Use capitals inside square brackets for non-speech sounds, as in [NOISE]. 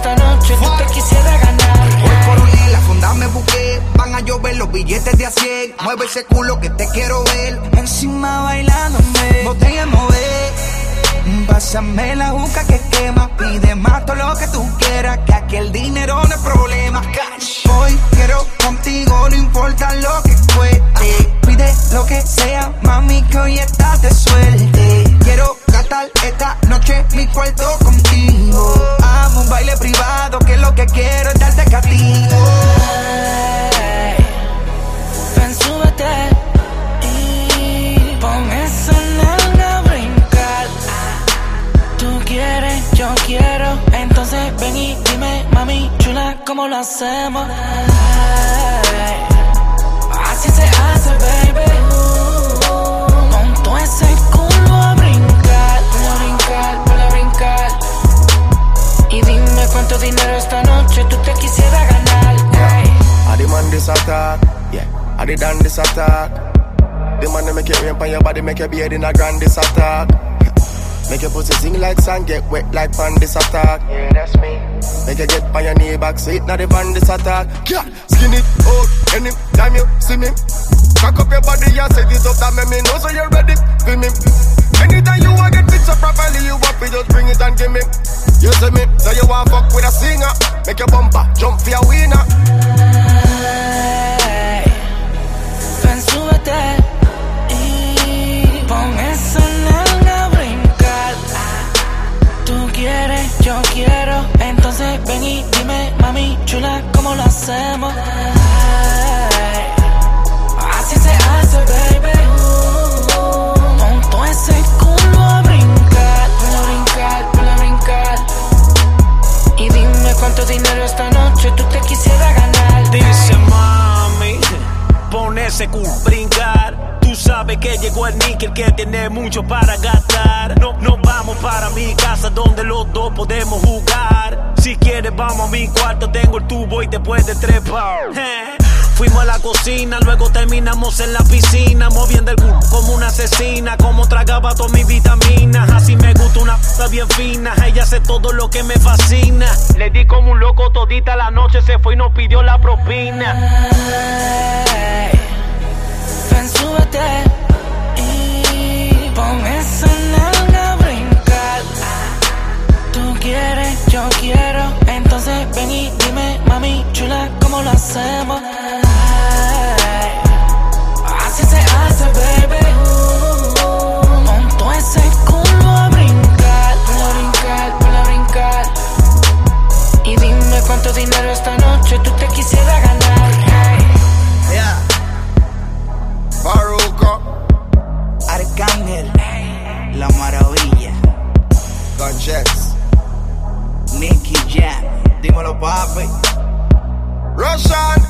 esta noche te quisiera ganar. Voy por un la funda me busqué. Van a llover los billetes de a 100. Mueve ese culo que te quiero ver. Encima bailándome. Botella mover. Pásame la juca que quema. Pide más todo lo que tú quieras. Que aquí el dinero no es problema. Cash. Hoy quiero contigo, no importa lo que cueste. Pide lo que sea, mami, que hoy estás de suerte. Quiero esta noche mi cuarto contigo. Amo un baile privado, que lo que quiero es darte castigo. Ven, súbete y pon esa nalga a brincar. Tú quieres, yo quiero. Entonces ven y dime, mami chula, ¿cómo lo hacemos? Así se hace, baby. Esta noche tú te quisieras ganar. Ey. I demand this attack, yeah. I demand this attack. The man that make it rain on your body, make your beard in a grand this attack. Make your pussy sing like sand, get wet like pan this attack. Yeah, that's me. Make you get on your knee back, sit now the van this attack. Yeah, skin it out, any time you see me. Cock up your body and set it up, that make me know so you're ready. Feel me. To just bring it and give me. You see me, so you want fuck with a singer. Make your bumper jump for your winner. Ven, súbete y pon esa nalga a brincar. Tú quieres, yo quiero. Entonces ven y dime, mami chula, ¿cómo lo hacemos? Brincar. Tú sabes que llegó el níquel que tiene mucho para gastar. No, no vamos para mi casa donde los dos podemos jugar. Si quieres vamos a mi cuarto, tengo el tubo y te puedes trepar. [LAUGHS] Fuimos a la cocina, luego terminamos en la piscina, moviendo el culo como una asesina, como tragaba todas mis vitaminas. Así me gusta una puta bien fina, ella hace todo lo que me fascina. Le di como un loco todita la noche, se fue y nos pidió la propina. Y pon esa nalga brincar. Tú quieres, yo quiero. Entonces ven y dime, mami chula, ¿cómo lo hacemos? La Maravilla, Gunchets, Nicky Jam, dímelo papi. Russian.